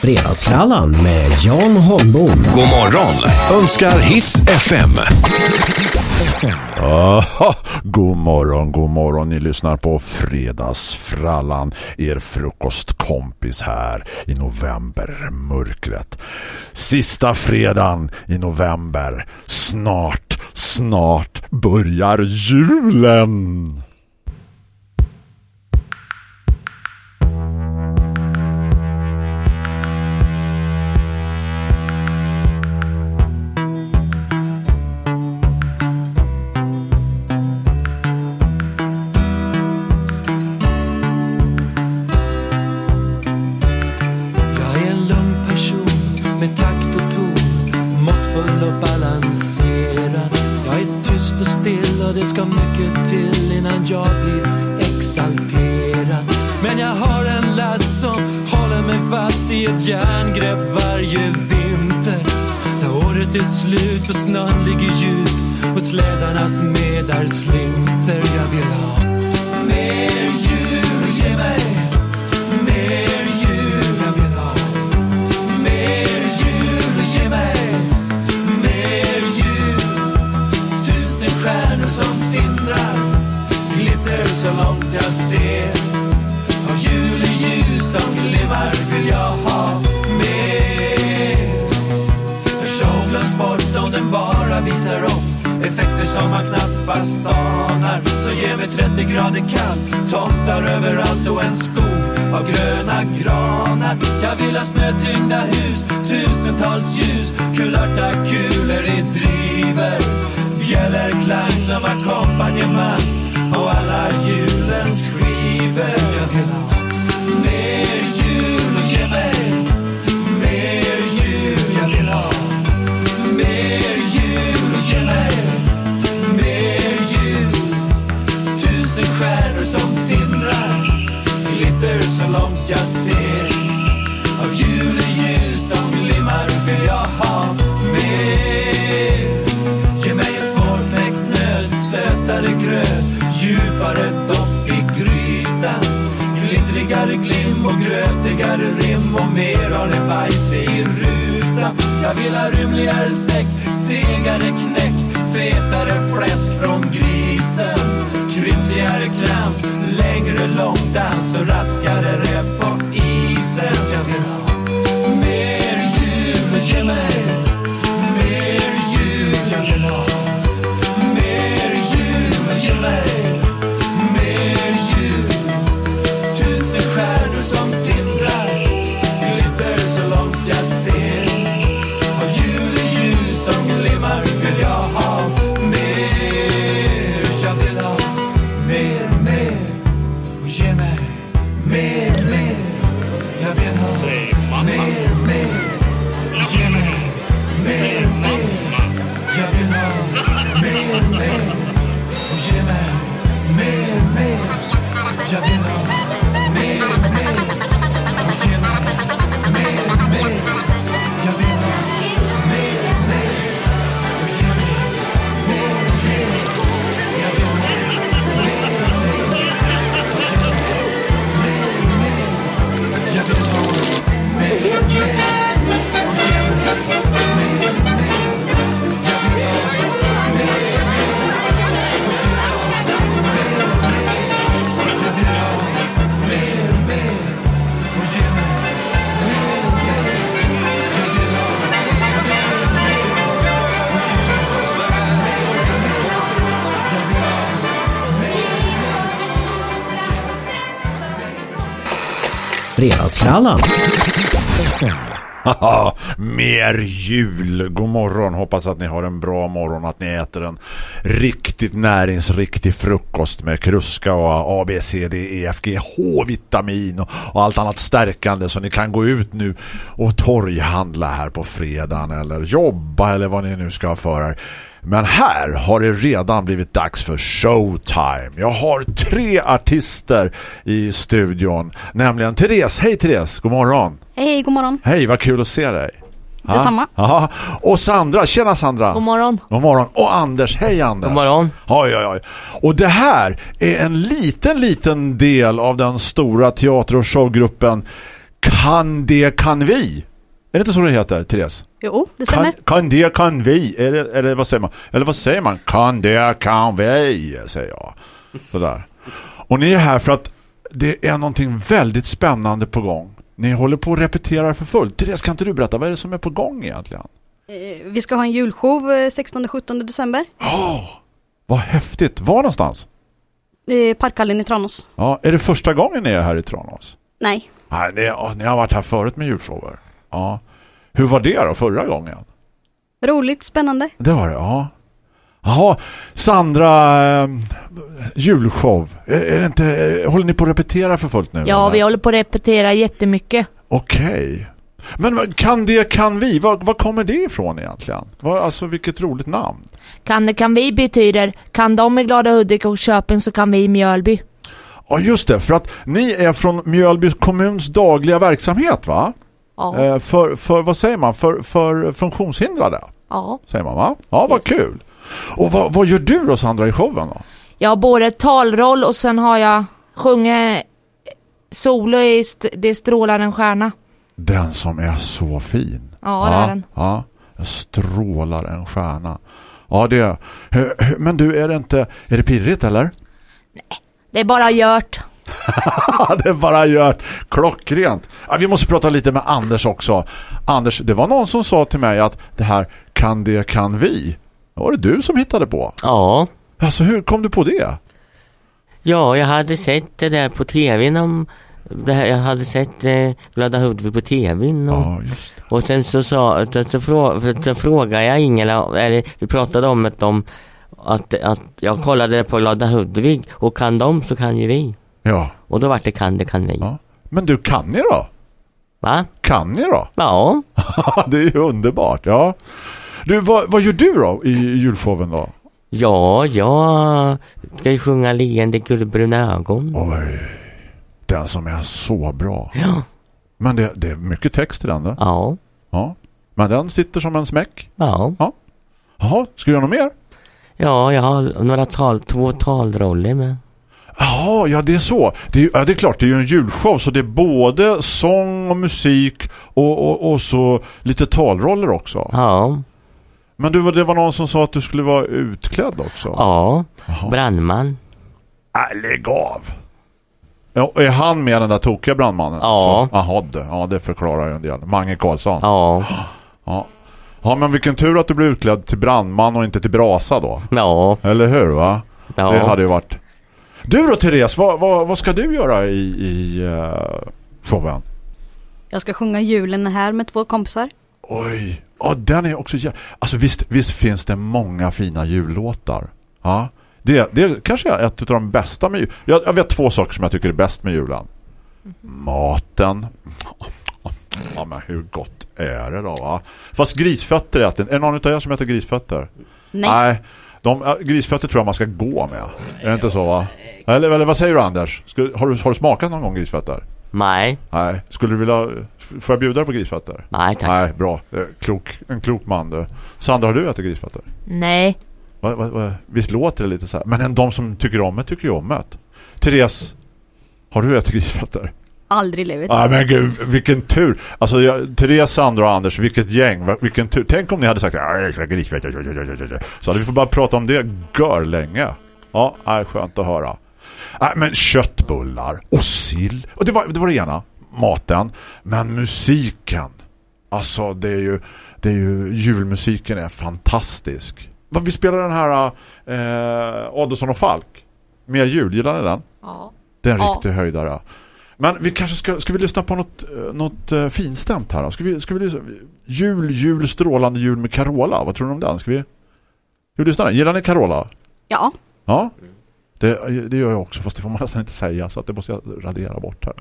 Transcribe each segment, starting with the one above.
Fredagsfrallan med Jan Holmbom. God morgon önskar Hits FM. Aha, god morgon, god morgon. Ni lyssnar på Fredagsfrallan. Er frukostkompis här i novembermörkret. Sista fredagen i november. Snart, snart börjar julen. Kallt, överallt och en skog av gröna granar. Jag vill ha snötyngda hus, tusentals ljus, kulörta kulor i driver. Bjällerklang som ackompanjemang på alla julens skivor. Jag vill ha mer långt jag ser. Av juleljus som glimmar vill jag ha mer. Ge mig en svårknäckt nöt, sötare gröt Djupare dopp i grytan. Glittrigare glim och grötigare rim Och mer av det olivajs i rutan. Jag vill ha rymligare säck, segare knäck Fetare fläsk från grisen Krymsigare krams, längre långdans och raskare rep på isen. Allan! Haha, mer jul. God morgon. Hoppas att ni har en bra morgon. Att ni äter en riktigt näringsriktig frukost med kruska och A, B, C, D, E, F, G, H-vitamin och, och allt annat stärkande så ni kan gå ut nu och torghandla här på fredagen eller jobba eller vad ni nu ska ha för er. Men här har det redan blivit dags för showtime. Jag har tre artister i studion. Nämligen Therese. Hej Therese, god morgon. Hej, god morgon. Hej, vad kul att se dig. Detsamma. Ja. Och Sandra, tjena Sandra. God morgon. God morgon. Och Anders, hej Anders. God morgon. Oj, oj, oj. Och det här är en liten, liten del av den stora teater- och showgruppen Kan det kan vi? Är det inte så det heter, Therese? Jo, det stämmer. Kan, kan det kan vi? Är det, eller vad säger man? Eller vad säger man? Kan det kan vi, säger jag. Sådär. Och ni är här för att det är någonting väldigt spännande på gång. Ni håller på att repetera för fullt. Therese, kan inte du berätta vad är det som är på gång egentligen? Eh, Vi ska ha en julshow eh, 16-17 december. Åh, vad häftigt. Var någonstans? Eh, Parkhallen i Tranås. Ja, är det första gången ni är här i Tranås? Nej, Nej, ni, ja, ni har varit här förut med julshower. Ja. Hur var det då förra gången? roligt, spännande. Det var det, ja. Jaha, Sandra, eh, julshow. Är, är det inte, eh, håller ni på att repetera för fullt nu? Ja, eller? vi håller på att repetera jättemycket. Okej. Men vad- kan det, kan vi? Vad, vad kommer det ifrån egentligen? Vad, alltså vilket roligt namn. Kan det kan vi betyder, kan de i Glada Hudik och Köping så kan vi i Mjölby. Ja, just det. För att ni är från Mjölby kommuns dagliga verksamhet, va? Ja, Eh, för, för, vad säger man? För, för funktionshindrade, ja. säger man va? Ja, vad Yes. kul. Och vad, vad gör du då, Sandra, i showen då? Jag har både talroll och sen har jag sjungit solo i st- Det strålar en stjärna. Den som är så fin. Ja, det är den. Ja, strålar en stjärna. Ja, det hö- Men du, är det inte... Är det pirrigt, eller? Det är bara gjort. det bara gjort klockrent. Vi måste prata lite med Anders också. Anders, det var någon som sa till mig att det här kan det kan vi. Det var det du som hittade på. Ja, Alltså, hur kom du på det? ja, jag hade sett det där på tvn om här, jag hade sett eh, Glada Hudik på tvn och, Ja, och sen så sa så, så, frå, så, frågade jag Ingela, eller vi pratade om att de att, att jag kollade på Glada Hudik och kan de så kan ju vi. Ja. Och då vart det kan det kan vi. ja. Men du, kan ni då? Va? Kan ni då? Ja, det är ju underbart, ja. Du, vad, vad gör du då i julshowen då? ja, jag ska ju sjunga leende guldbruna ögon. Oj, den som är så bra. Ja, Men det, det är mycket text i den då. ja, Ja. Men den sitter som en smäck. ja. Jaha, ska du göra något mer? Ja, jag har några tal, två talroller med. Jaha, ja det är så. Det är, ja, det är klart, det är ju en julshow så det är både sång och musik och, och, och så lite talroller också. Ja, Men du, det var någon som sa att du skulle vara utklädd också. ja, Jaha. brandman. Äh, lägg av! Ja, är han med den där tokiga brandmannen? Ja. Jaha, det, ja, det förklarar ju en del. Mange Karlsson. Ja, Ja. ja, men vilken tur att du blev utklädd till brandman och inte till brasa då. ja, Eller hur va? ja. Det hade ju varit... Du då Therese, vad, vad, vad ska du göra i, i uh, showen? Jag ska sjunga julen här med två kompisar. Oj, ja den är också... Alltså visst, visst finns det många fina jullåtar. Ja, det, det är kanske är ett av de bästa med jul. Jag, jag vet två saker som jag tycker är bäst med julen. Maten. Ja, men hur gott är det då va? Fast grisfötter äter. Är det någon av er som äter grisfötter? Nej, de, ja, grisfötter tror jag man ska gå med. Är det inte så va? Eller, eller vad säger du Anders? Ska, har, du, har du smakat någon gång grisfötter? Nej, Nej. Skulle du vilja... Får jag bjuda dig på grisfötter? nej tack. Nej, bra. Eh, Klok, en klok man du. Sandra, har du ätit grisfötter? Nej. Va, va, va? Visst låter det lite så här. Men en, de som tycker om det tycker ju om det. Therese, har du ätit grisfötter? aldrig livet. Ja, men gud, vilken tur. Alltså, jag, Therese, Sandra och Anders, vilket gäng. Vilken tur. Tänk om ni hade sagt ja, jag ska grisfötter. Så hade vi fått bara prata om det gör länge. Ja, är skönt att höra. Nej, men köttbullar och sill. Och det var, det var det ena. Maten. Men musiken. Alltså, det är ju, det är ju julmusiken är fantastisk. Vi spelar den här eh, Adolfsson och Falk. Mer jul, gillar ni den? Ja. Det är en Ja. riktig höjdare. Men vi kanske ska, ska vi lyssna på något, eh, något uh, finstämt här då? Ska vi, ska vi lyssna? Jul, jul, strålande jul med Carola. Vad tror du om den? Ska vi, ska vi lyssna? Gillar ni Carola? Ja, Ja. Det, det gör jag också, fast det får man nästan inte säga så att det måste jag radera bort här.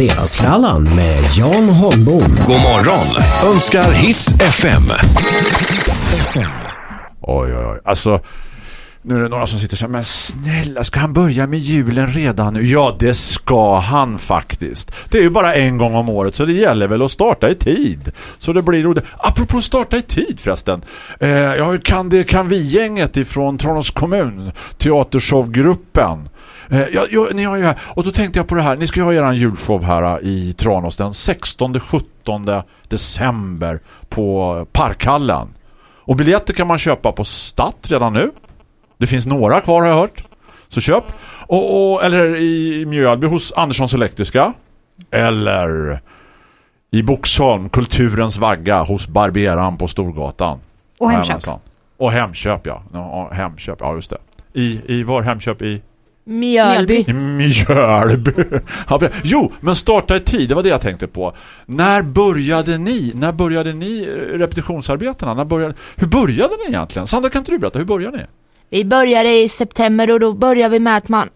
Fredagsfrallan med Jan Holmbom. God morgon önskar Hits FM. Oj, oj, oj. Alltså, nu är det några som sitter så här, men snälla, ska han börja med julen redan nu? Ja, det ska han faktiskt. Det är ju bara en gång om året, så det gäller väl att starta i tid. Så det blir roligt. Apropå starta i tid förresten. Eh, jag kan det kan vi gänget ifrån Tranås kommun, teatershowgruppen. Eh, ja, ja, ni har ju här. Och då tänkte jag på det här. Ni ska ju ha er julshow här eh, i Tranås den 16-17 december på Parkhallen. Och biljetter kan man köpa på Stat redan nu. Det finns några kvar har jag hört. Så köp. Och, och, eller i Mjölby hos Anderssons Elektriska. Eller i Boxholm, Kulturens vagga hos Barberan på Storgatan. Och Hemköp. Och Hemköp, ja. ja. Hemköp, ja just det. I, i var Hemköp? I, Mjölby. Mjölby. Jo, men starta i tid, det var det jag tänkte på. När började ni? När började ni repetitionsarbetena? När började, hur började ni egentligen? Sandra, kan inte du berätta? Hur började ni? Vi började i september och då började vi med att man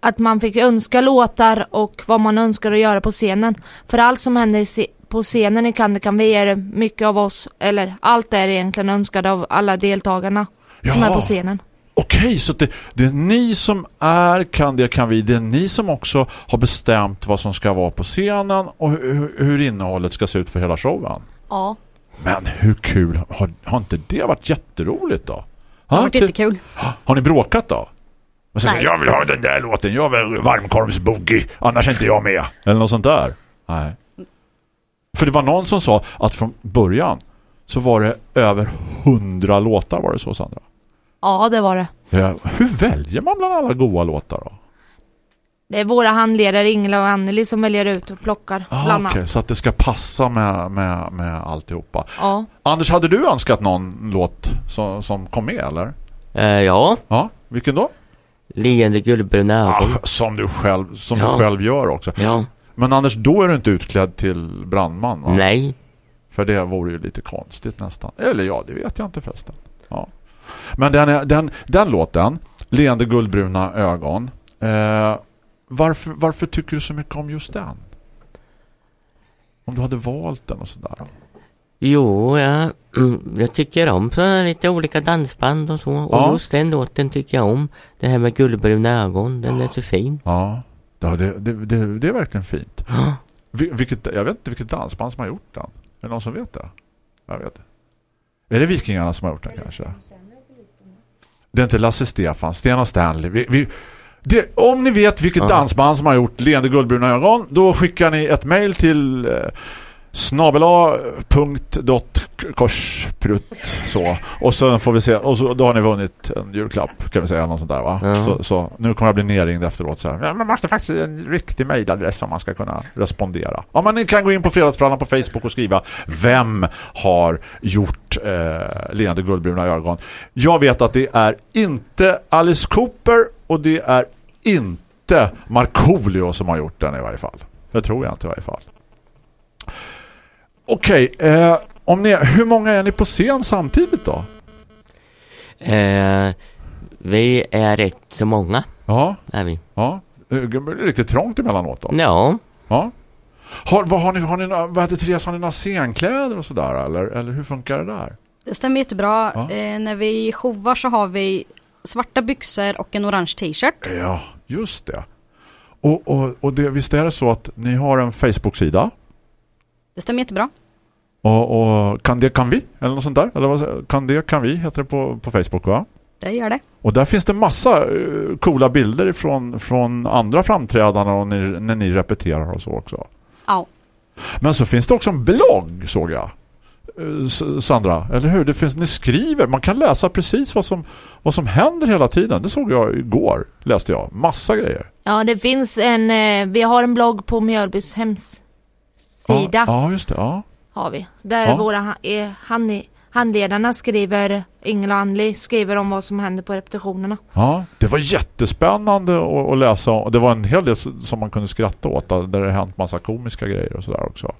att man fick önska låtar och vad man önskar att göra på scenen. För allt som se- på scenen i Kan det kan vi är mycket av oss, eller allt är egentligen önskat av alla deltagarna som är på scenen. Okej, så det, det är ni som är kan det kan vi. Det är ni som också har bestämt vad som ska vara på scenen och hur, hur innehållet ska se ut för hela showen. Ja, Men hur kul, har, har inte det varit jätteroligt då? det har Ha, varit jättekul. Har ni bråkat då? Men sen, jag vill ha den där låten, jag vill varmkorvsboogie, annars är inte jag med. Eller något sånt där. Nej. För det var någon som sa att från början så var det över hundra låtar var det så Sandra. Ja, det var det. Ja, hur väljer man bland alla goa låtar då? Det är våra handledare Ingela och Anneli som väljer ut och plockar Ah, bland annat. så att det ska passa med, med, med alltihopa. Ja. Anders, hade du önskat någon låt som, som kom med eller? Eh, ja, Ja, vilken då? leende guldbruna Ah, som du själv, som Ja. du själv gör också. Ja, Men Anders, då är du inte utklädd till brandman va? nej. För det vore ju lite konstigt nästan. Eller ja, det vet jag inte förresten. Ja. Men den, är- den, den låten, Leende guldbruna ögon, eh, varför, varför tycker du så mycket om just den? Om du hade valt den och sådär. Jo, jag, jag tycker om så lite olika dansband och så. Och Ja. just den låten tycker jag om. Det här med guldbruna ögon, den är så fin. Ja, ja det, det, det, det är verkligen fint. Ja. Vil- Vilket, jag vet inte vilket dansband som har gjort den. Är det någon som vet det? Jag vet. Är det Vikingarna som har gjort den kanske? Det är inte Lasse Stefan, Sten och Stanley. Vi, vi, det, om ni vet vilket dansband som har gjort Leende guldbruna ögon, då skickar ni ett mejl till eh, snabela.korsprut så. Och så får vi se, och så, då har ni vunnit en julklapp kan vi säga, något sånt där va? Ja. Så, så nu kommer jag bli nerringd efteråt så här. Ja, man måste faktiskt en riktig mejladress om man ska kunna respondera. Ja, men ni kan gå in på Fredagsfrallan på Facebook och skriva vem har gjort eh, Leende guldbruna ögon. Jag vet att det är inte Alice Cooper och det är inte Markoolio som har gjort den i varje fall. Det tror jag inte i varje fall. Okej, eh, om ni, hur många är ni på scen samtidigt då? Eh, vi är rätt så många, Ja, är vi. ja. Eh, Det blir riktigt trångt emellanåt då. Ja, Ja. Har, vad har ni, har ni, vad heter Therese, har ni några scenkläder och sådär eller, eller hur funkar det där? Det stämmer jättebra. Ja. Eh, när vi showar så har vi svarta byxor och en orange t-shirt. Ja, just det. Och, och, och det, visst är det så att ni har en Facebook-sida Det stämmer jättebra. och, och kan det kan vi? Eller något sånt där? Eller vad, kan det kan vi heter det på, på Facebook va? Det gör det. Och där finns det massa eh, coola bilder från, från andra framträdanden och ni, när ni repeterar och så också. Ja. Men så finns det också en blogg såg jag. Eh, Sandra, eller hur? Det finns, ni skriver, man kan läsa precis vad som, vad som händer hela tiden. Det såg jag igår, läste jag. Massa grejer. Ja, det finns en, eh, vi har en blogg på Mjölbys hemsida. Ja, ja just det. Ja. Har vi. Där Ja. våra ha- hand, handledarna skriver, Ingela Anneli skriver om vad som händer på repetitionerna. Ja, det var jättespännande att, läsa. Det var en hel del som man kunde skratta åt där det har hänt massa komiska grejer och sådär också.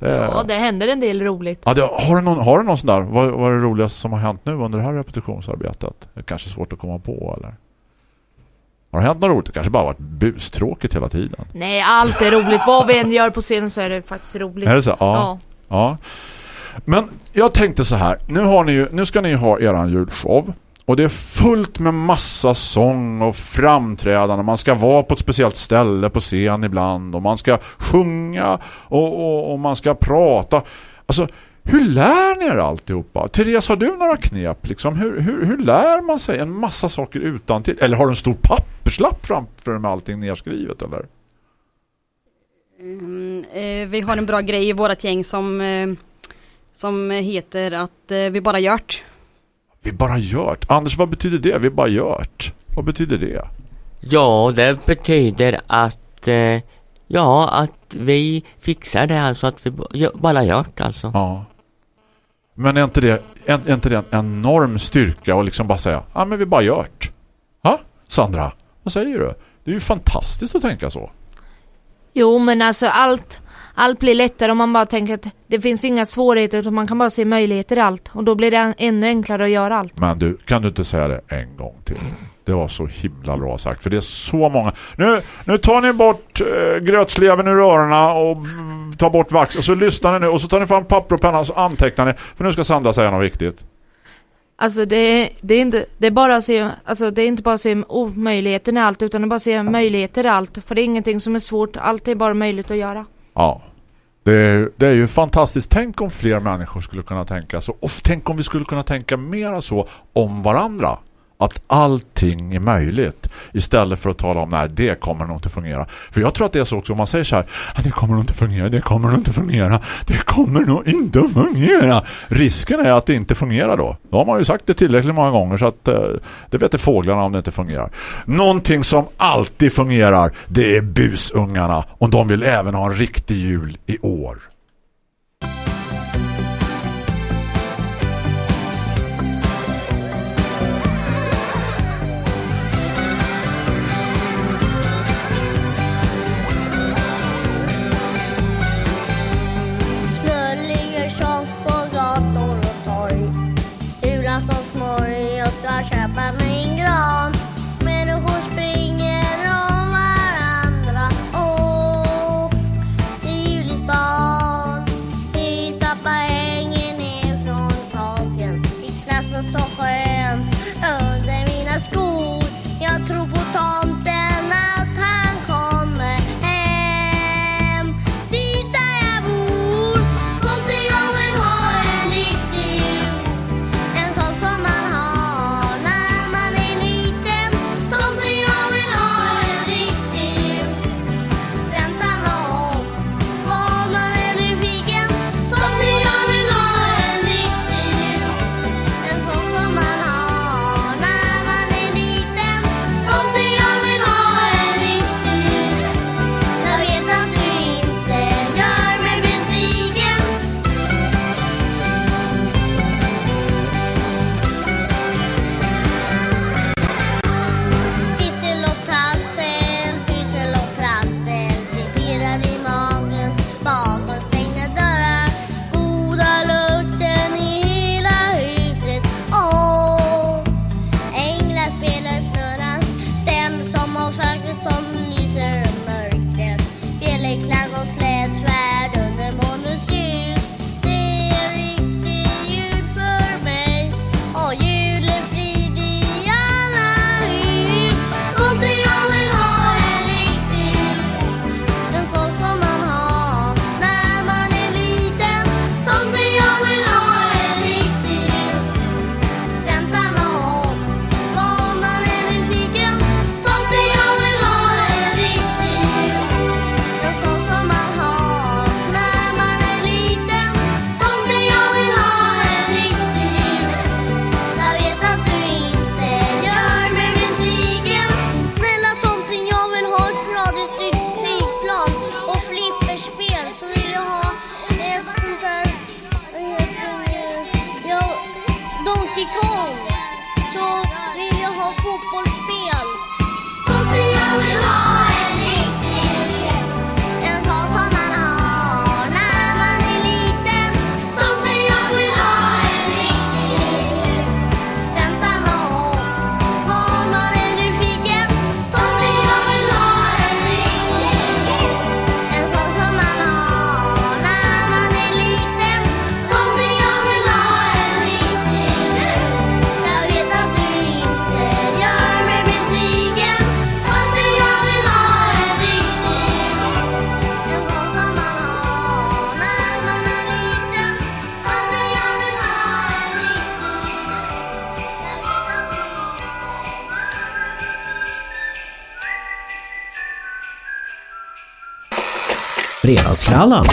Det, Ja, det händer en del roligt. Ja, det, har, du någon, har du någon sån där? Vad, vad är det roligaste som har hänt nu under det här repetitionsarbetet? Det är kanske svårt att komma på, eller? Har det hänt något roligt? Det kanske bara varit bustråkigt hela tiden. Nej, allt är roligt. Vad vi än gör på scenen så är det faktiskt roligt. Är det så? Ja. Ja. ja. Men jag tänkte så här. Nu, har ni ju, nu ska ni ha eran julshow. Och det är fullt med massa sång och framträdande. Man ska vara på ett speciellt ställe på scen ibland. Och man ska sjunga och, och, och man ska prata. Alltså, hur lär ni er alltihopa? Therese, har du några knep? Liksom? Hur, hur, hur lär man sig en massa saker utan till? Eller har du en stor papperslapp framför med allting nedskrivet? Eller? Mm, eh, vi har en bra grej i vårt gäng som, eh, som heter att eh, vi bara gjort. Vi bara gjort. Anders, vad betyder det? Vi bara gjort. Vad betyder det? Ja, det betyder att eh, Ja, att vi fixar det alltså att vi bara gjort alltså. Ja. Men är inte det, är, är inte det en enorm styrka och liksom bara säga, ja men vi bara gjort. Ja, Sandra, vad säger du? Det är ju fantastiskt att tänka så. Jo, men alltså allt, allt blir lättare om man bara tänker att det finns inga svårigheter utan man kan bara se möjligheter i allt. Och då blir det ännu enklare att göra allt. Men du, kan du inte säga det en gång till? Det var så himla bra sagt. För det är så många... Nu, nu tar ni bort äh, grötsleven ur öronen och tar bort vax. Och så lyssnar ni nu. Och så tar ni fram papper och penna och så antecknar ni. För nu ska Sandra säga något viktigt. Alltså det, är- det är inte, det är bara att se, alltså det är inte bara att se omöjligheten i allt utan det är bara att se möjligheter i allt. För det är ingenting som är svårt, allt är bara möjligt att göra. Ja. Det är, det är ju fantastiskt. Tänk om fler människor skulle kunna tänka så. Och tänk om vi skulle kunna tänka mera så om varandra. Att allting är möjligt. Istället för att tala om, nej det kommer nog inte fungera. För jag tror att det är så också om man säger så här, det kommer nog inte fungera, det kommer nog inte fungera, det kommer nog inte att fungera. Risken är att det inte fungerar då. Då har man ju sagt det tillräckligt många gånger så att eh, det vet fåglarna om det inte fungerar. Någonting som alltid fungerar, det är busungarna. Och de vill även ha en riktig jul i år. Fredagsfrallan.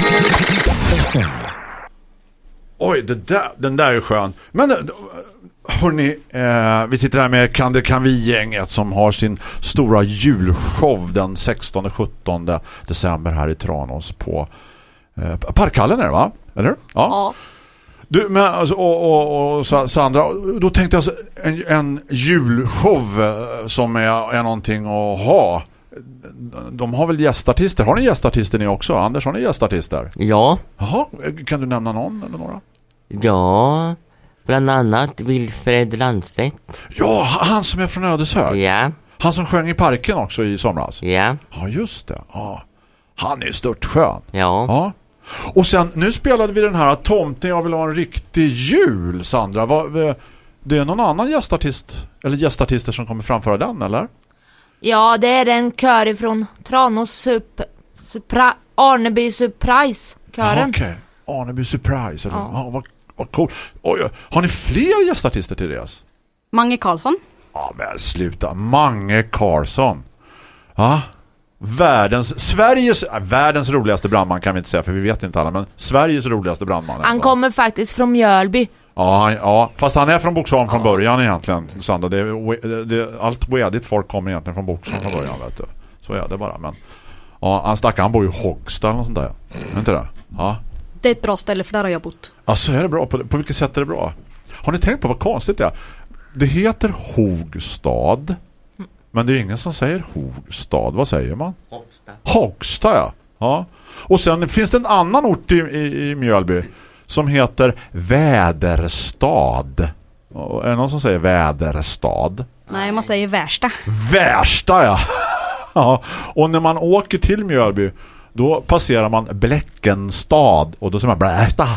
Oj, det där, den där är skön. Men eh, hörni, eh, vi sitter här med Kan det kan vi-gänget som har sin stora julshow den 16-17 december här i Tranås på eh, Parkhallen är det va? Eller? Ja. Ja. Du, men alltså, och, och, och Sa- Sandra, då tänkte jag alltså, en, en julshow eh, som är, är någonting att ha. De har väl gästartister? Har ni gästartister ni också? Anders, har ni gästartister? Ja, Jaha, kan du nämna någon eller några? ja, bland annat Wilfred Landstedt. Ja, han som är från Ödeshög. Ja, Han som sjöng i parken också i somras. ja, Ja, just det. Ja. Han är ju stört skön. ja. Ja. Och sen, nu spelade vi den här Tomten, jag vill ha en riktig jul, Sandra. Vad, eh, det är någon annan gästartist, eller gästartister som kommer framföra den, eller? Ja, det är en kör ifrån Tranås sup, supra, Arneby Surprise Ja, kören. Okej, Arneby Surprise. Eller? Ja. Ja. vad, vad cool. Oj, har ni fler gästartister till det? Mange Karlsson. Ja, men sluta. Mange Karlsson. Ja. Världens, Sveriges, äh, världens roligaste brandman kan vi inte säga för vi vet inte alla, men Sveriges roligaste brandman. Han kommer faktiskt från Mjölby. Ja, ja, fast han är från Boxholm från början egentligen, Sandra. Det, är- det, allt wedigt folk kommer egentligen från Boxholm från början, vet du. Så är det bara, men... Ja, han stackar, han bor ju i Hågsta eller sånt där. Är inte det? Ja. Det är ett bra ställe för där har jag bott. Alltså är det bra? På, på vilket sätt är det bra? Har ni tänkt på vad konstigt det är? Det heter Hogstad. Men det är ingen som säger Hogstad. Vad säger man? Hogstad, ja. ja. Och sen finns det en annan ort i, i, i Mjölby som heter Väderstad. Och Är det någon som säger Väderstad? Nej, man säger Värsta. Värsta, ja. ja. Och när man åker till Mjölby då passerar man Bläckenstad och då säger man Blästa.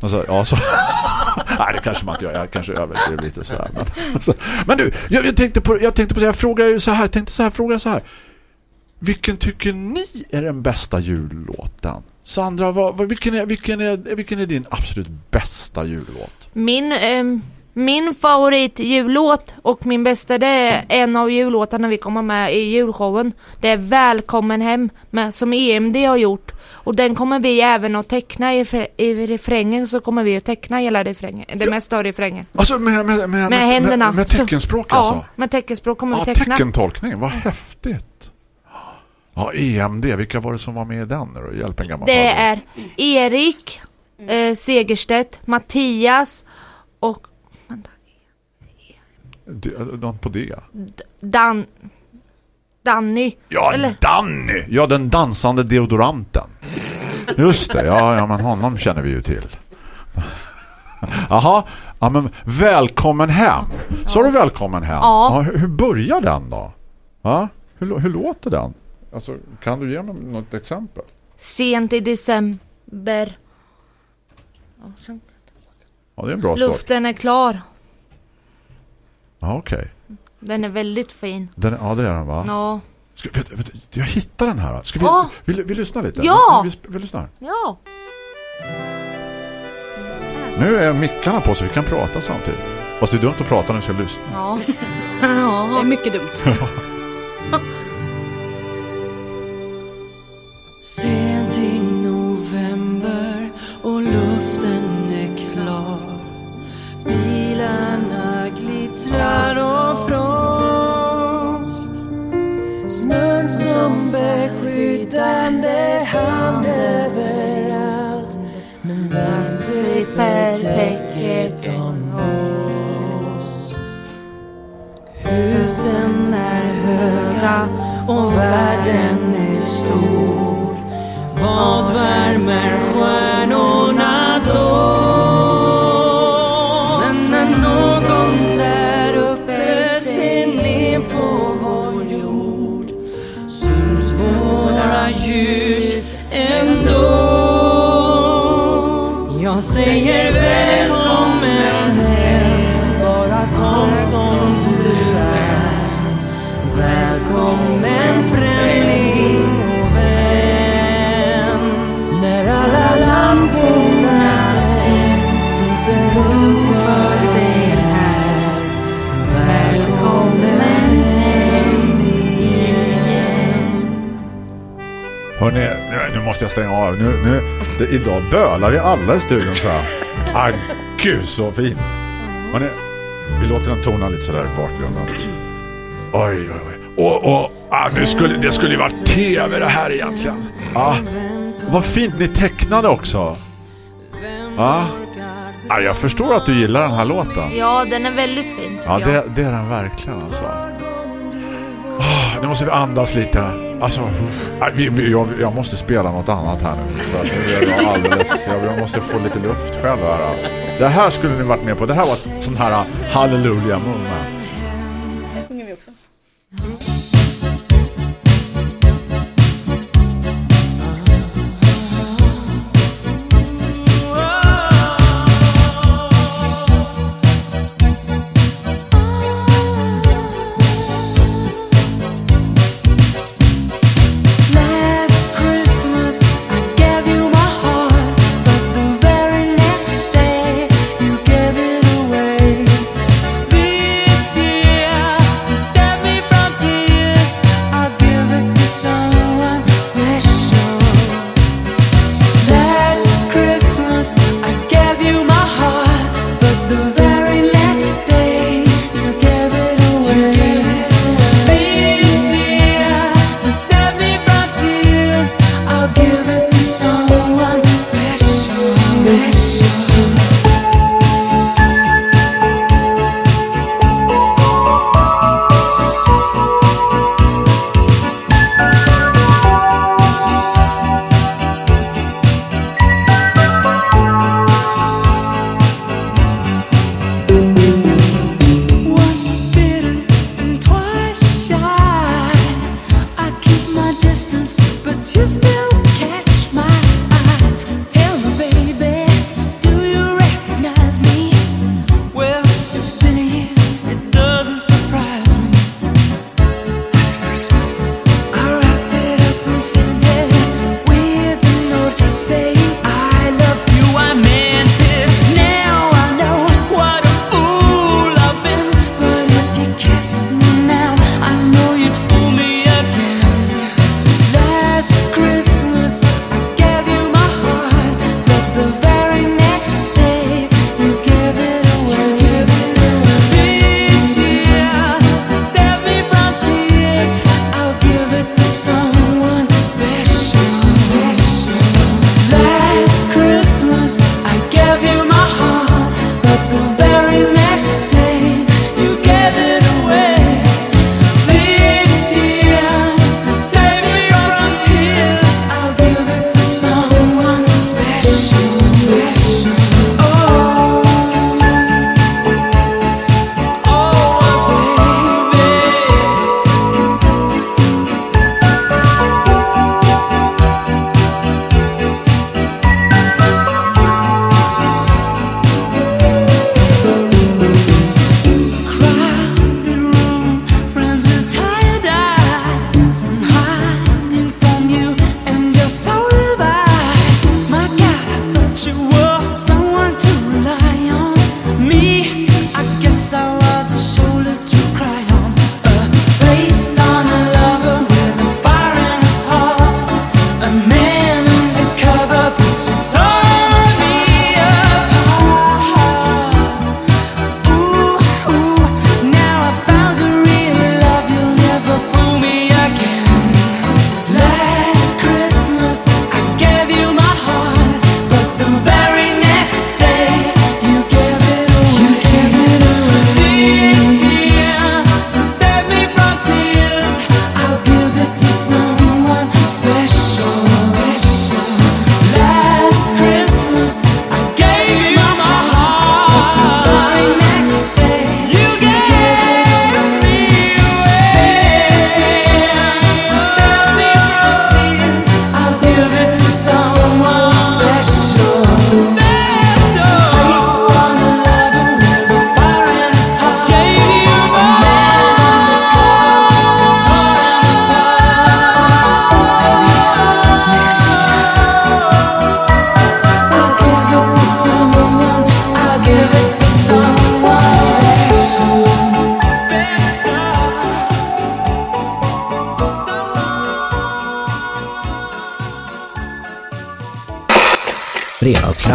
Och så, ja, så. Nej, det kanske man inte gör. Jag kanske överdriver lite sådär. Men, så. men du, jag, jag tänkte på, jag tänkte på jag frågar ju så här, jag tänkte så här, fråga så här. Vilken tycker ni är den bästa jullåten? Sandra, vad, vilken, är, vilken, är, vilken är din absolut bästa jullåt? Min, ehm, min favorit jullåt och min bästa det är en av jullåtarna vi kommer med i julshowen. Det är Välkommen hem med, som EMD har gjort. Och den kommer vi även att teckna i, i refrängen så kommer vi att teckna hela refrängen. Det mesta av refrängen. Alltså med, med, med, Med händerna. Med, med teckenspråk Så, alltså? Ja, med teckenspråk kommer Ja, vi teckna. teckentolkning. Vad häftigt. Ja, EMD. Vilka var det som var med i den? då? Hjälp en gammal Det är Erik eh, Segerstedt, Mattias och De- Någon på det. Dan... Danny. Ja, Eller? Danny! Ja, den dansande deodoranten. Just det, ja, ja men honom känner vi ju till. Jaha, ja, men välkommen hem. Så du välkommen hem? Ja. hur, hur börjar den då? Ja, hur, hur låter den? Alltså, kan du ge mig något exempel? Sent i december. Ja, sen- Ja, det är en bra start. Luften är klar. Ja, okej. Den är väldigt fin. Den, ja, det är den va? Ja. Ska, vet, vet, jag hittar den här. Ska vi, Ja. vi, vi lyssnar lite? Ja. Vi, vi, vi lyssnar. Ja. Nu är mickarna på så vi kan prata samtidigt. Fast det är dumt att prata när vi ska lyssna. Ja. Det är mycket dumt. sveper täcket om oss? Husen är höga och världen är stor vad värmer stjärnorna Jag säger välkommen hem, måste jag stänga av. Nu, nu, det, idag bölar vi alla i studion tror jag. Ah, gud så fint. Hörrni, vi låter den tona lite sådär i bakgrunden. Oj, oj, oj. Och, och ah, nu skulle, det skulle ju varit tv det här egentligen. Ah, vad fint ni tecknade också. Ah. Ah, jag förstår att du gillar den här låten. Ja, den är väldigt fin. Ja, det, det är den verkligen alltså. Ah, nu måste vi andas lite. Alltså, jag, jag måste spela något annat här nu. För att jag alldeles, jag, måste få lite luft själv här. Det här skulle ni varit med på. Det här var ett sånt här eh, hallelujah moment.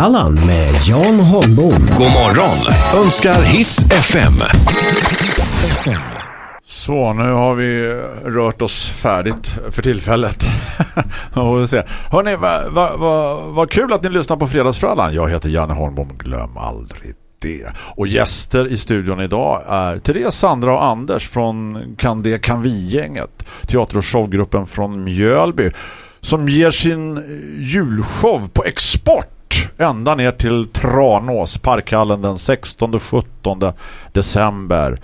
Fredagsfrallan med Jan Holmbom. God morgon önskar Hits FM. Hits FM. Så, nu har vi rört oss färdigt för tillfället. Hörrni, vad va, va, va kul att ni lyssnar på Fredagsfrallan. Jag heter Janne Holmbom, glöm aldrig det. Och gäster i studion idag är Therese, Sandra och Anders från Kan det kan vi-gänget. Teater- och showgruppen från Mjölby som ger sin julshow på export ända ner till Tranås, Parkhallen den 16 och 17 december.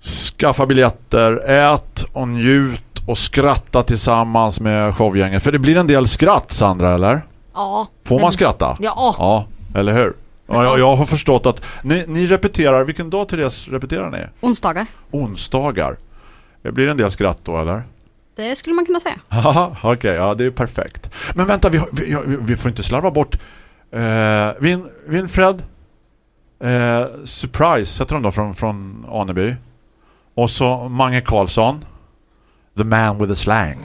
Skaffa biljetter, ät och njut och skratta tillsammans med showgänget. För det blir en del skratt, Sandra, eller? Ja. Får man skratta? Ja. Ja, eller hur? Ja, jag, jag har förstått att ni, ni repeterar, vilken dag Therese repeterar ni? Onsdagar. Onsdagar. Det blir en del skratt då, eller? Det skulle man kunna säga. Okej, ja det är perfekt. Men vänta, vi, vi, vi, får inte slarva bort eh, Vin, Winfred eh, Surprise heter de då från, från Aneby. Och så Mange Karlsson The man with the slang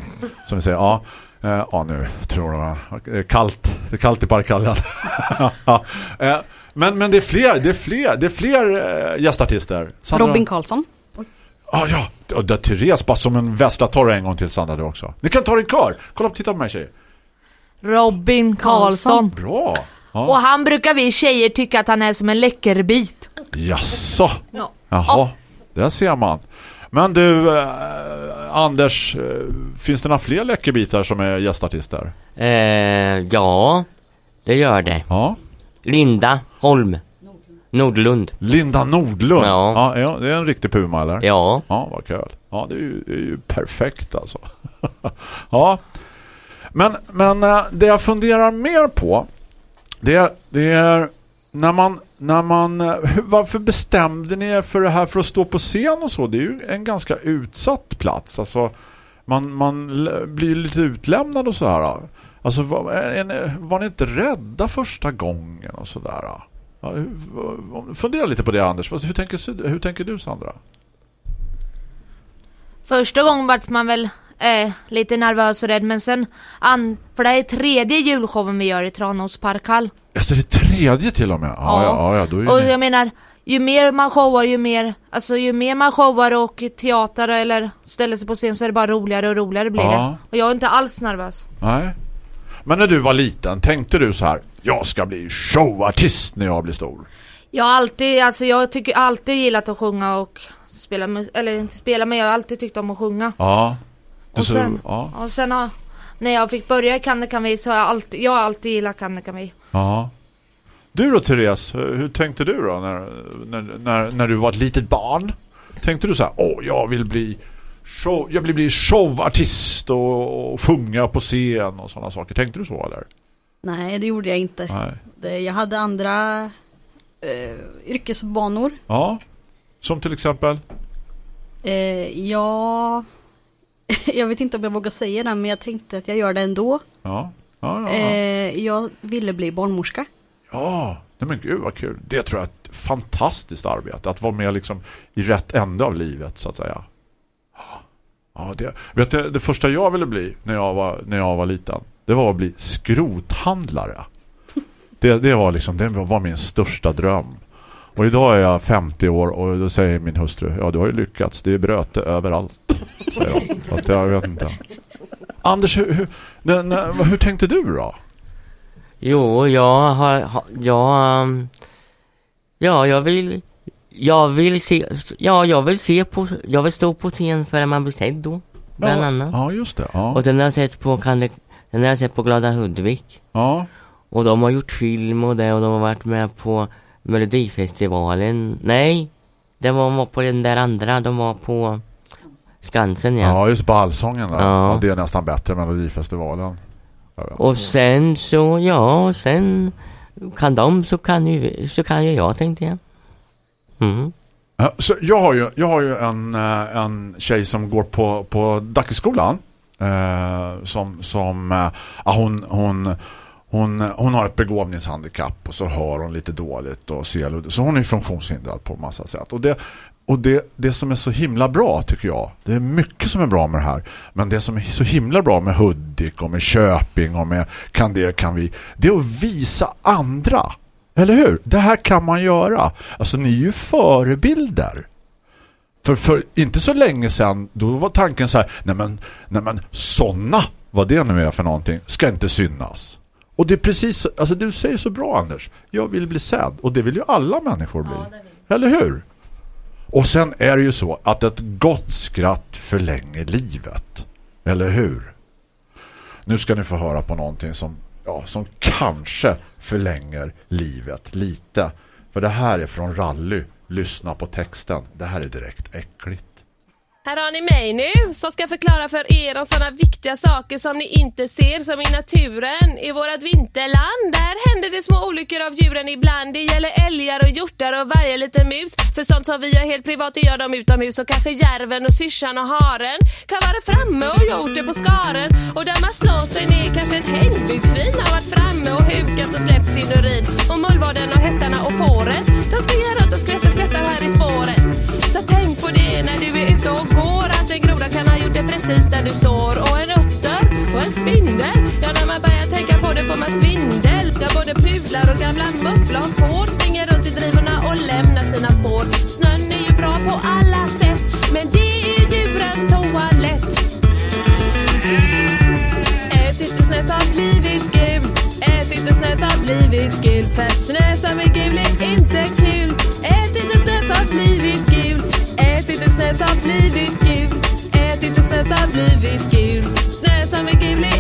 som vi säger, ja. Eh, ja, nu tror jag det är kallt. Det är kallt i parkhallen. ja. eh, men, men det är fler, det är fler, det är fler eh, gästartister. Sandra- Robin Karlsson. Ah, ja, och där Therese bara som en väsla tar en gång till Sandra du också. Ni kan ta i kör. Kolla upp, titta på mig tjejer. Robin Karlsson. Bra. Ja. Och han brukar vi tjejer tycka att han är som en läckerbit. Jaså. Ja. Jaha, där ser man. Men du, eh, Anders, eh, finns det några fler läckerbitar som är gästartister? Eh, ja, det gör det. Ja. Linda Holm. Nordlund. Linda Nordlund. Ja. ja. Ja, det är en riktig puma, eller? Ja. Ja, vad kul. Ja, det är ju, det är ju perfekt alltså. ja. Men, men eh, det jag funderar mer på det, är- det är när man, när man eh, varför bestämde ni er för det här för att stå på scen och så? Det är ju en ganska utsatt plats. Alltså, man, man blir lite utlämnad och så här. Alltså, var, är var ni inte rädda första gången och så där? Ja, fundera lite på det Anders. Hur tänker, hur tänker du Sandra? Första gången vart man väl eh, lite nervös och rädd men sen, an, för det är tredje julshowen vi gör i Tranås parkhall. Alltså det är tredje till och med? Ja, ja, ja, ja då är Och ni... jag menar, ju mer man showar, ju mer, alltså ju mer man showar och teater eller ställer sig på scen så är det bara roligare och roligare blir Ja. det. Och jag är inte alls nervös. Nej. Men när du var liten, tänkte du så här Jag ska bli showartist när jag blir stor? Jag har alltid, alltså jag tycker alltid gillat att sjunga och spela, eller inte spela men jag har alltid tyckt om att sjunga. Ja. Du Och sen, ja. och sen har, när jag fick börja i Kan det kan vi så har jag alltid, jag har alltid gillat Kan det kan vi. ja. Du då Therese, hur hur tänkte du då när, när, när, när du var ett litet barn? Tänkte du så här, åh jag vill bli show, jag vill bli showartist och, och sjunga på scen och sådana saker. Tänkte du så eller? Nej, det gjorde jag inte. Nej. Det, jag hade andra eh, yrkesbanor. Ja. Som till exempel? Eh, ja, jag vet inte om jag vågar säga det, men jag tänkte att jag gör det ändå. Ja. Ja, ja, ja. Eh, jag ville bli barnmorska. Ja, nej men gud vad kul. Det tror jag är ett fantastiskt arbete. Att vara med liksom i rätt ände av livet så att säga. Ja, det, vet du, det första jag ville bli när jag var, när jag var liten det var att bli skrothandlare. Det, det var liksom det var min största dröm. Och idag är jag 50 år och då säger min hustru ja du har ju lyckats, det är bröte överallt. Säger hon. Att jag vet inte. Anders, hur, hur, när, hur tänkte du då? Jo, jag har, jag, um, ja, jag vill, jag vill se, ja, jag vill se på, jag vill stå på scen för att man blir sedd då, bland ja, annat. Ja, just det. Ja. Och den har jag sett på, kan det, den har jag sett på Glada Hudvik. Ja. Och de har gjort film och det och de har varit med på Melodifestivalen. Nej, det var, var på den där andra, de var på Skansen ja. Ja, just ballsången där. Ja. Ja. det är nästan bättre än Melodifestivalen. Och sen så, ja, sen kan de så kan ju, så kan ju jag tänkte jag. Mm. Så jag har ju, jag har ju en, eh, en tjej som går på, på Dackeskolan. Eh, som som eh, ja, hon, hon, hon, hon har ett begåvningshandikapp och så hör hon lite dåligt och ser så hon är funktionshindrad på massa sätt. Och det, och det, det som är så himla bra tycker jag, det är mycket som är bra med det här, men det som är så himla bra med Hudik och med Köping och med Kan det, kan vi, det är att visa andra. Eller hur? Det här kan man göra. Alltså ni är ju förebilder. För, för inte så länge sedan, då var tanken så här, nej men, nej men såna, vad det nu är för någonting, ska inte synas. Och det är precis, alltså du säger så bra Anders, jag vill bli sedd. Och det vill ju alla människor bli. Eller hur? Och sen är det ju så att ett gott skratt förlänger livet. Eller hur? Nu ska ni få höra på någonting som, ja, som kanske förlänger livet lite. För det här är från Rally. Lyssna på texten. Det här är direkt äckligt. Här har ni mig nu som ska förklara för er om sådana viktiga saker som ni inte ser som i naturen. I vårat vinterland, där händer det små olyckor av djuren ibland. Det gäller älgar och hjortar och varje liten mus. För sånt som vi gör helt privat, det gör de utomhus. Och kanske järven och syrsan och haren kan vara framme och gjort det på skaren. Och där man slår sig ner kanske ett hängbyxvin har varit framme och hukat och släppt sin urin. Och mullvaden och hästarna och fåret, de springer runt och skvätter skvättar här i spåret. Så tänk på det när du är ute och går. Att en groda kan ha gjort det precis där du står. Och en utter och en spindel. Ja, när man börjar tänka på det får man svindel. Ja, både pudlar och gamla mufflor får Springer runt i drivorna och lämnar sina spår. Snön är ju bra på alla sätt Men det är djurens toalett. Ät inte snö som blivit gul Ät inte snö som blivit gul För snö som är gul blivit gul Ät inte snäsan blivit gul Snäsan blir är gul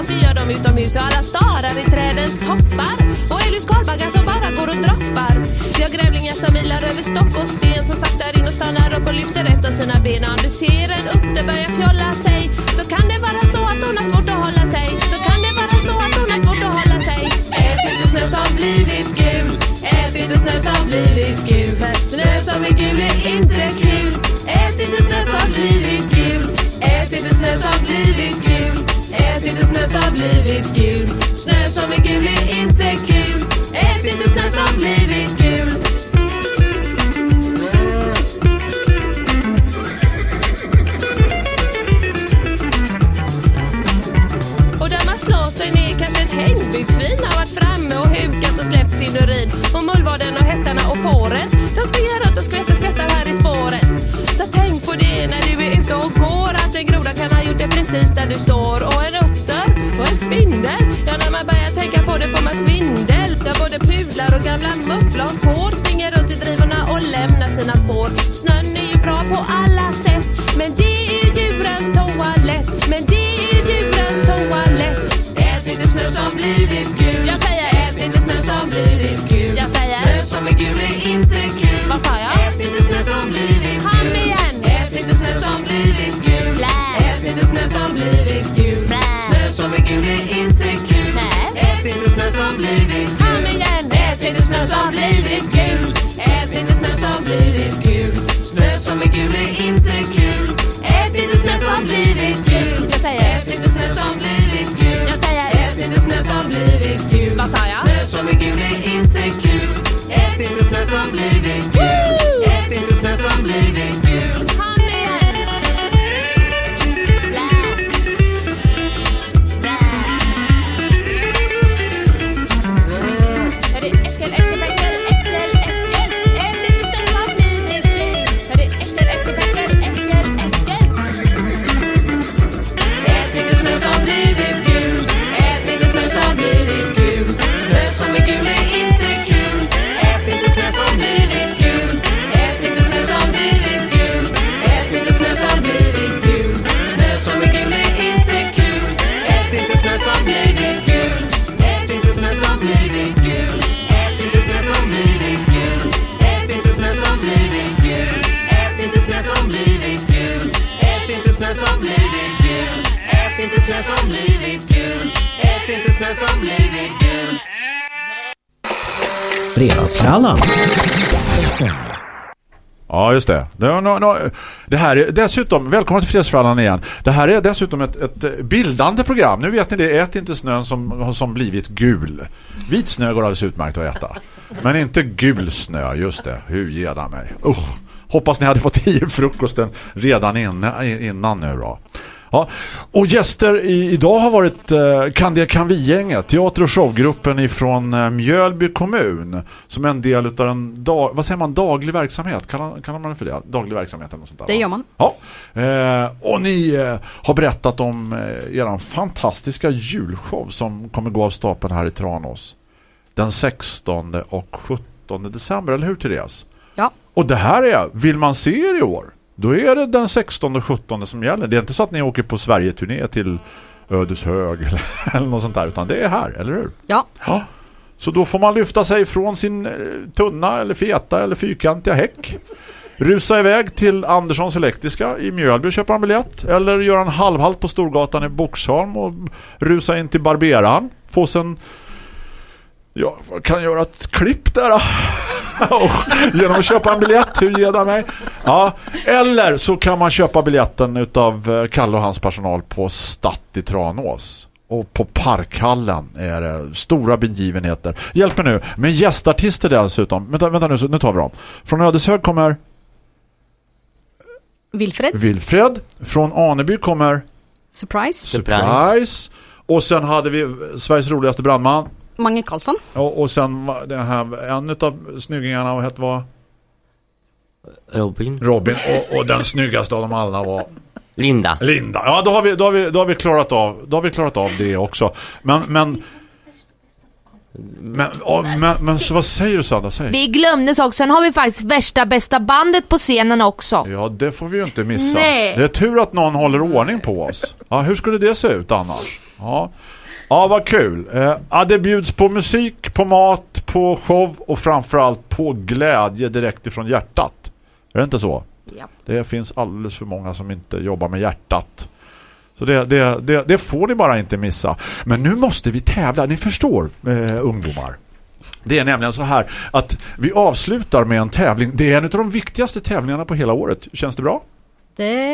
gör helt gör de utomhus. Och alla starar i trädens toppar. Och Elius skalbaggar som bara går och droppar. Vi har grävlingar som vilar över stock och sten som saktar in och stannar upp och lyfter ett av sina ben. Och om du ser en utter börja fjolla sig så kan det vara så att hon har svårt att hålla sig. Så kan det vara så att hon har svårt att hålla sig. Ät inte snö som blivit gul. Ät inte snö som blivit gul. För snö som är gul är inte kul. Ät inte snö som blivit gul. Ät inte snö som blivit gul. Snö som blivit gul. Snö som är gul är inte kul. Ät inte snö som blivit gul. Och där man slår sig ner kanske ett hängbyxvin har varit framme och hukat och släppt sin urin. Och mullvaden och hästarna och fåren, de springer runt och skvätter skvättar här i spåret. Så tänk på det när du är ute och går, pudlar och gamla mufflor och får springer runt i drivorna och lämnar sina spår. Snön är ju bra på alla sätt, men det är djurens toalett. Men det är djurens toalett. Ät inte snö som blivit gul. Jag säger ät inte snö som blivit gul. Jag säger snö som är gul är inte kul. Vad sa jag? Ät inte snö som blivit gul. Kom igen! Ät inte snö som blivit gul. Ät inte snö som blivit blivit gul. Ät inte snö som blivit gul. Snö som är gul är inte kul. Ät inte snö som blivit gul. Jag säger ät inte snö som blivit gul. Jag säger ät inte snö som blivit gul. Vad sa jag? Snö som är gul är inte kul. Ät inte snö som blivit gul. Ät inte snö som blivit gul. Snö som blivit gul. Ät inte snö som blivit gul. Ät inte snö som blivit gul. Ät inte snö som blivit gul. Fredagsfrallan. Ja, just det. Det, no, no, det här är dessutom, välkommen till Fredagsfrallan igen. Det här är dessutom ett, ett bildande program. Nu vet ni det, ät inte snön som, som blivit gul. Vit snö går alldeles utmärkt att äta. Men inte gul snö, just det. Hur geda mig. Usch. Hoppas ni hade fått i frukosten redan innan, innan nu då. Ja. Och gäster i, idag har varit eh, Kan det kan vi-gänget, teater- och showgruppen ifrån eh, Mjölby kommun som är en del av en dag, vad säger man, daglig verksamhet. Kallar, kallar man det för det? Daglig verksamhet eller något sånt där. Det gör man. Ja. Eh, och ni eh, har berättat om eh, er fantastiska julshow som kommer gå av stapeln här i Tranås den 16 och 17 december, eller hur Therese? Ja. Och det här är, vill man se er i år, då är det den 16 och 17 som gäller. Det är inte så att ni åker på Sverige-turné till Ödeshög eller, eller något sånt där, utan det är här, eller hur? Ja. Ja. Så då får man lyfta sig från sin eh, tunna eller feta eller fyrkantiga häck. Rusa iväg till Anderssons elektriska i Mjölby och köpa en biljett. Eller göra en halvhalt på Storgatan i Boxholm och rusa in till Barberan. Få sig en... Ja, kan göra ett klipp där genom att köpa en biljett, hur ger det mig? Ja, eller så kan man köpa biljetten utav eh, Kalle och hans personal på Statt i Tranås. Och på Parkhallen är det stora begivenheter. Hjälp mig nu, med gästartister dessutom. Vänta, vänta nu, nu tar vi dem. Från Ödeshög kommer Wilfred, Wilfred. Från Aneby kommer Surprise, Surprise. Och sen hade vi Sveriges roligaste brandman. Mange Karlsson, Och, och sen det här, en av snyggingarna och hette var Robin. Robin. Och, och den snyggaste av dem alla var Linda. Linda. Ja, då har vi, då har vi, då har vi klarat av då har vi klarat av det också. Men men men, ja, men, men så vad säger du Sandra? Säg. Vi glömde sak, sen har vi faktiskt värsta bästa bandet på scenen också. Ja, det får vi ju inte missa. Nej. Det är tur att någon håller ordning på oss. Ja, hur skulle det se ut annars? Ja, ja vad kul. Eh, ja, det bjuds på musik, på mat, på show och framförallt på glädje direkt ifrån hjärtat. Är det inte så? Ja. Det finns alldeles för många som inte jobbar med hjärtat. Så det, det, det, det får ni bara inte missa. Men nu måste vi tävla. Ni förstår, eh, ungdomar. Det är nämligen så här att vi avslutar med en tävling. Det är en av de viktigaste tävlingarna på hela året. Känns det bra? Det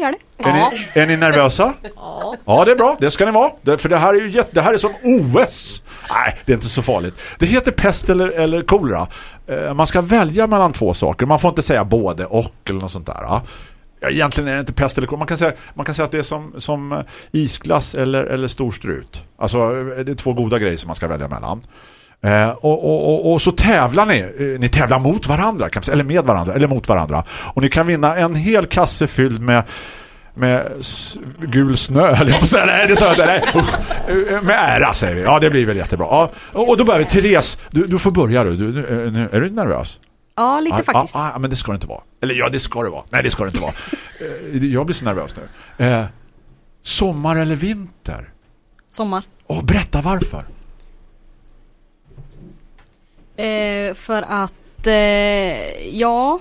gör det. Är, ni, är ni nervösa? Ja. Ja, det är bra. Det ska ni vara. Det, för det här är ju jätte, det här är som OS. Nej, det är inte så farligt. Det heter pest eller, eller kolera. Eh, man ska välja mellan två saker. Man får inte säga både och eller något sånt där. Ja. Ja, Egentligen är det inte pest eller kolera. Man kan säga, man kan säga att det är som, som eh, isglass eller, eller storstrut. Alltså, eh, det är två goda grejer som man ska välja mellan. Eh, och, och, och, och så tävlar ni. Eh, ni tävlar mot varandra, säga, eller med varandra, eller mot varandra. Och ni kan vinna en hel kasse fylld med med gul snö eller jag på att säga. Nej, det sa jag inte. Nej. Eh, Med ära säger vi. Ja, det blir väl jättebra. Ja, och då börjar vi. Therese, du, du får börja du. du, du är, är du nervös? Ja, lite ja, faktiskt. Ja, ja, men det ska det inte vara. Eller ja, det ska det vara. Nej, det ska det inte vara. Eh, Jag blir så nervös nu. Eh, sommar eller vinter? Sommar. Och berätta varför. Eh, för att, eh, ja,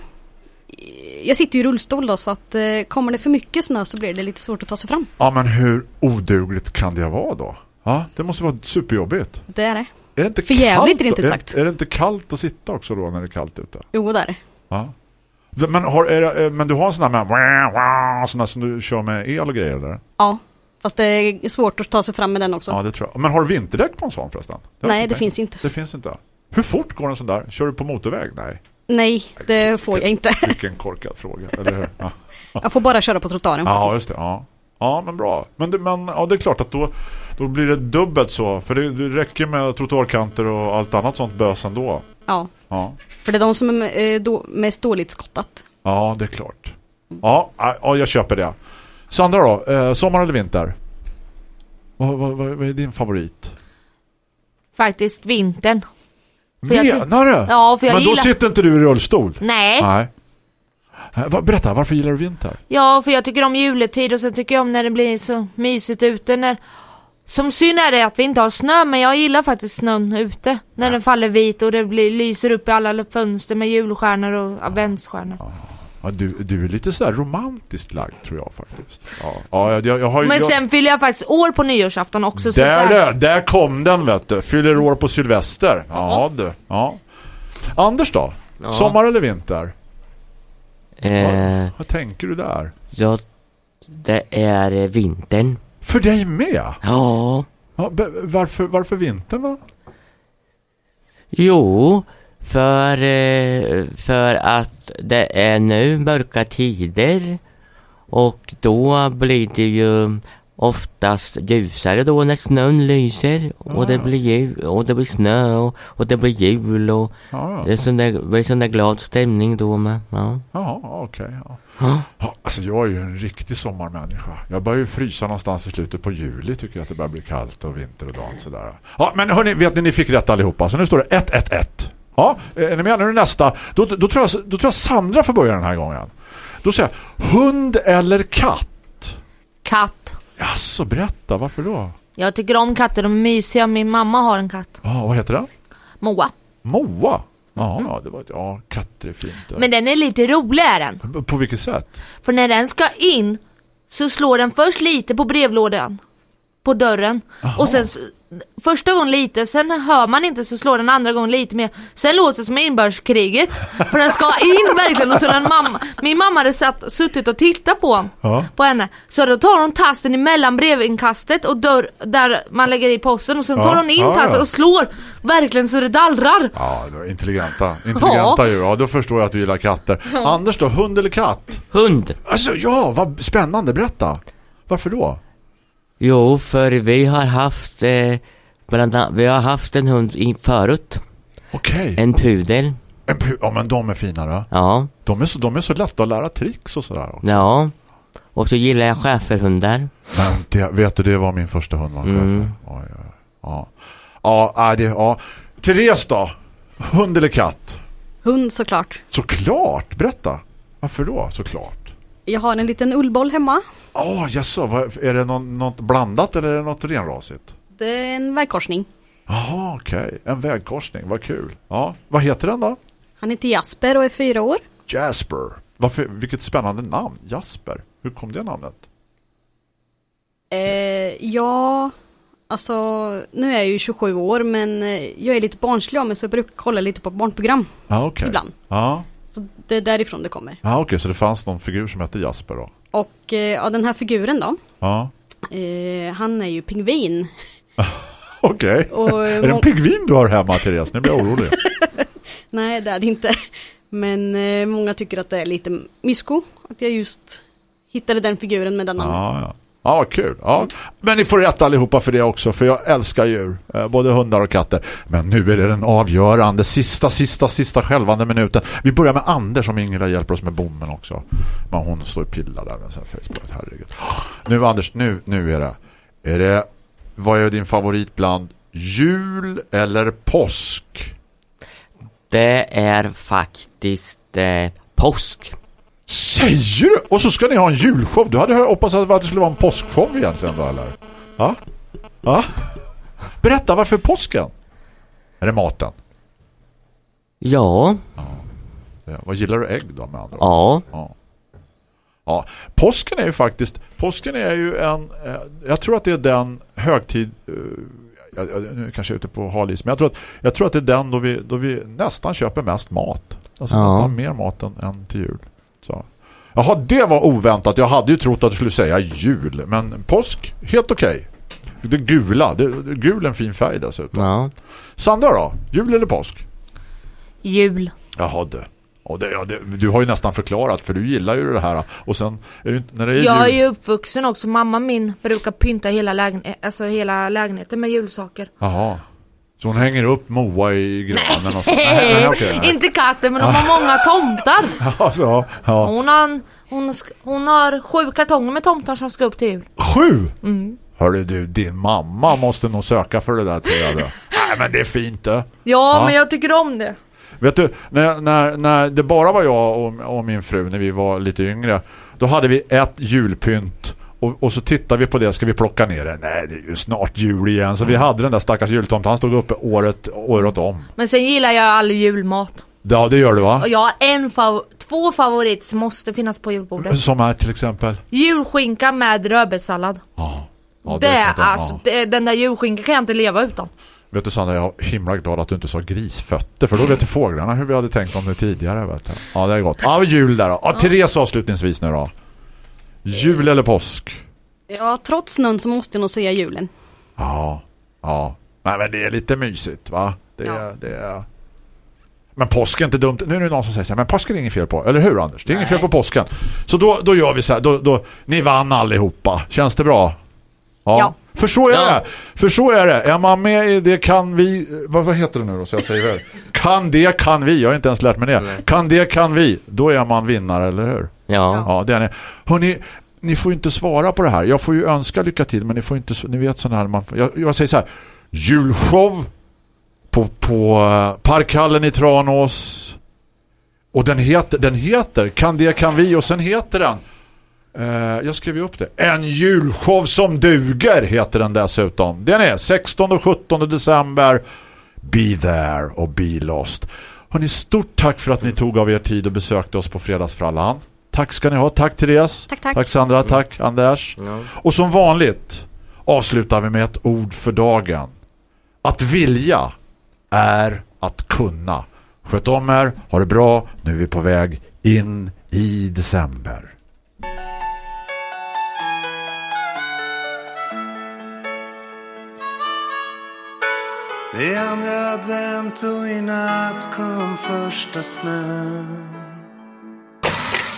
jag sitter ju i rullstol då så att eh, kommer det för mycket snö så blir det lite svårt att ta sig fram. Ja, men hur odugligt kan det vara då? Ja, det måste vara superjobbigt. Det är det. Är det inte För jävligt det inte då? sagt. Är, är det inte kallt att sitta också då när det är kallt ute? Jo, det är det. Ja. Men, har, är, det- eh, men du har en sån här med sån här som du kör med el och grejer eller? Ja, fast det är svårt att ta sig fram med den också. Ja, det tror jag. Men har du vinterdäck på en sån förresten? har Nej, det finns inte. Det finns inte. Hur fort går en sån där? Kör du på motorväg? Nej. Nej, det får jag inte. Vilken korkad fråga, eller hur? Ja, Jag får bara köra på trottoaren ja faktiskt. just det. Ja. ja, men bra. Men, det, men ja, det är klart att då, då blir det dubbelt så. För det, det räcker med trottoarkanter och allt annat sånt bös ändå. Ja, Ja. för det är de som är eh, då, mest dåligt skottat. Ja, det är klart. Ja, ja, jag köper det. Sandra då, eh, sommar eller vinter? Vad, vad, vad, vad är din favorit? Faktiskt vintern. Menar du? Ja, för jag Men då gillar... sitter inte du i rullstol? Nej. Nej. Vad- Berätta, varför gillar du vinter? Ja, för jag tycker om juletid och sen tycker jag om när det blir så mysigt ute. När... Som synd är det att vi inte har snö, men jag gillar faktiskt snön ute. När den faller vit och det blir, lyser upp i alla fönster med julstjärnor och adventsstjärnor. Ja, du, du är lite sådär romantiskt lagd tror jag faktiskt. Ja, ja jag, jag har ju... Men jag, sen fyller jag faktiskt år på nyårsafton också. Så där, där. där, där kom den vet du. Fyller år på Sylvester. Ja du. Ja. Anders då? Ja. Sommar eller vinter? Eh, Vad tänker du där? ja, det är vintern. För dig med? Ja. Ja, varför, varför vintern va? Jo, för, eh, för att det är nu mörka tider och då blir det ju oftast ljusare då när snön lyser och det Ah. blir jul, och det blir snö och, och det blir jul och Ja, det är sån där, det blir sån där glad stämning då med. Ja. ja okej. ja. Ja. Ja, alltså jag är ju en riktig sommarmänniska. Jag börjar ju frysa någonstans i slutet på juli tycker jag att det börjar bli kallt och vinter och dagen sådär. Ja, men hörni, vet ni, ni fick rätt allihopa. Så nu står det 1-1-1. Ja, är ni med? Nu nästa. Då, då, tror jag, då tror jag Sandra får börja den här gången. Då säger jag, hund eller katt? Katt. Jaså, berätta. Varför då? Jag tycker om katter, de är mysiga. Min mamma har en katt. Ja, vad heter den? Moa. Moa. Ja, ja, det var, ja katter är fint. ja. Men den är lite rolig är den. På vilket sätt? För när den ska in så slår den först lite på brevlådan. På dörren. Och sen s- första gången lite, sen hör man inte så slår den andra gången lite mer. Sen låter det som inbördeskriget. För den ska in verkligen och så den mamma, min mamma hade satt, suttit och tittat på, Ja. på henne. Så då tar hon tasten emellan brevinkastet och dörr där man lägger i posten och sen Ja, tar hon in ja, ja. tasten och slår verkligen så det dallrar. Ja, det var intelligenta. Intelligenta djur. Ja, då förstår jag att du gillar katter. Anders då, hund eller katt? Hund. Alltså, ja, vad spännande. Berätta. Varför då? Jo, för vi har haft eh, bland annat, vi har haft en hund i, förut. Okej. En pudel. En pu- Ja, men de är finare. Ja. De är så, de är så lätta att lära tricks och sådär. också. Ja. Och så gillar jag schäferhundar. Men det, vet du, det var min första hund var Mm. Oj, oj, oj. Ja. Ja, ja, det, ja. Therese då? Hund eller katt? Hund såklart. Såklart, berätta. Varför då, såklart? Jag har en liten ullboll hemma. Ja, oh, jaså. Är det någon, något blandat eller är det något renrasigt? Det är en vägkorsning. Jaha, okej. En vägkorsning, vad kul. Ja, vad heter den då? Han heter Jasper och är fyra år. Jasper. Varför, vilket spännande namn, Jasper. Hur kom det namnet? Eh, ja, alltså nu är jag ju 27 år men eh, jag är lite barnslig av mig så jag brukar kolla lite på barnprogram. Ja, okej. Ibland. Ja, Så det är därifrån det kommer. ja okej. Så det fanns någon figur som hette Jasper då? Och eh, ja, den här figuren då. Ja, Eh, han är ju pingvin. okej. Och, Är det en pingvin du har hemma, Therese? Nu blir jag orolig. Nej, det är det inte. Men eh, många tycker att det är lite mysko. Att jag just hittade den figuren med den namnet. Ja, ja. Ja, vad kul. Ja. Men ni får rätt allihopa för det också, för jag älskar djur. Eh, både hundar och katter. Men nu är det den avgörande, sista, sista, sista självande minuten. Vi börjar med Anders som Ingela hjälper oss med bommen också. Men hon står och pillar där med sin Facebook. Herregud. Nu Anders, nu, nu är det. Är det, vad är din favorit bland jul eller påsk? Det är faktiskt eh, påsk. Säger du? Och så ska ni ha en julshow. Du hade hoppats att det skulle vara en påskshow egentligen då, eller? Ja? Ja? Berätta, varför påsken? Är det maten? Ja. Ja, vad gillar du ägg då med andra? Ja. Ja. Ja, påsken är ju faktiskt påsken är ju en eh, jag tror att det är den högtid eh, jag, jag, nu kanske jag är ute på halis men jag tror att jag tror att det är den då vi då vi nästan köper mest mat. Alltså Ja. nästan mer mat än, än till jul. Så. Jaha, det var oväntat. Jag hade ju trott att du skulle säga jul, men påsk helt okej. Det gula, det, det, gul är en fin färg dessutom. Ja. Sandra då? Jul eller påsk? Jul. Jaha, det. Och det, ja, det, du har ju nästan förklarat för du gillar ju det här och sen är det, inte- när det är Jag är jul, ju uppvuxen också. Mamma min brukar pynta hela, lägen alltså hela lägenheten med julsaker. Jaha. Så hon hänger upp Moa i granen och så. Nej, Nej, okej, nej. inte katten men de har många tomtar. Alltså, ja. Hon har, hon, sk- hon har sju kartonger med tomtar som ska upp till jul. Sju! Mm. Hörru du, din mamma måste nog söka för det där tror jag. då. Nej, men det är fint det. Ja, Ja. men jag tycker om det. Vet du, när, när, när det bara var jag och, och min fru när vi var lite yngre, då hade vi ett julpynt och, och så tittade vi på det, ska vi plocka ner det? Nej, det är ju snart jul igen. Så vi hade den där stackars jultomten, han stod uppe året, året om. Men sen gillar jag all julmat. Ja, det gör du va? Och jag har en fav två favoriter som måste finnas på julbordet. Som är till exempel? Julskinka med rödbetssallad. Ja. ja det, kan är alltså, det, den där julskinkan kan jag inte leva utan. Vet du Sandra, jag är himla glad att du inte sa grisfötter för då vet ju fåglarna hur vi hade tänkt om det tidigare. Vet du. Ja, det är gott. Ja, jul där då. Ja, Therese avslutningsvis nu då. Jul eller påsk? Ja, trots snön så måste jag nog säga julen. Ja, ja. Nej, men det är lite mysigt va? Det är, Ja. det är... Men påsken är inte dumt. Nu är det någon som säger så här, men påsken är inget fel på. Eller hur Anders? Det är inget fel på påsken. Så då, då gör vi så här. Då, då, ni vann allihopa. Känns det bra? Ja. För så är Ja. det. För så är det. Är man med i det kan vi... Vad, vad heter det nu då? Så jag säger väl. Kan det kan vi. Jag har inte ens lärt mig det. Nej. Kan det kan vi. Då är man vinnare, eller hur? Ja. Ja, det är ni. Hörrni, ni får ju inte svara på det här. Jag får ju önska lycka till, men ni får inte... Ni vet sån här... Man, jag, jag säger så här. Julshow på, på eh, Parkhallen i Tranås. Och den heter, den heter Kan det kan vi och sen heter den eh, jag skrev ju upp det. En julshow som duger heter den dessutom. Den är 16 och 17 december. Be there och be lost. Hörrni, stort tack för att ni tog av er tid och besökte oss på Fredagsfrallan. Tack ska ni ha. Tack Therese. Tack, tack. Tack Sandra. Tack Anders. Ja. Och som vanligt avslutar vi med ett ord för dagen. Att vilja är att kunna. Sköt om er, ha det bra. Nu är vi på väg in i december. Det är andra advent och i natt kom första snön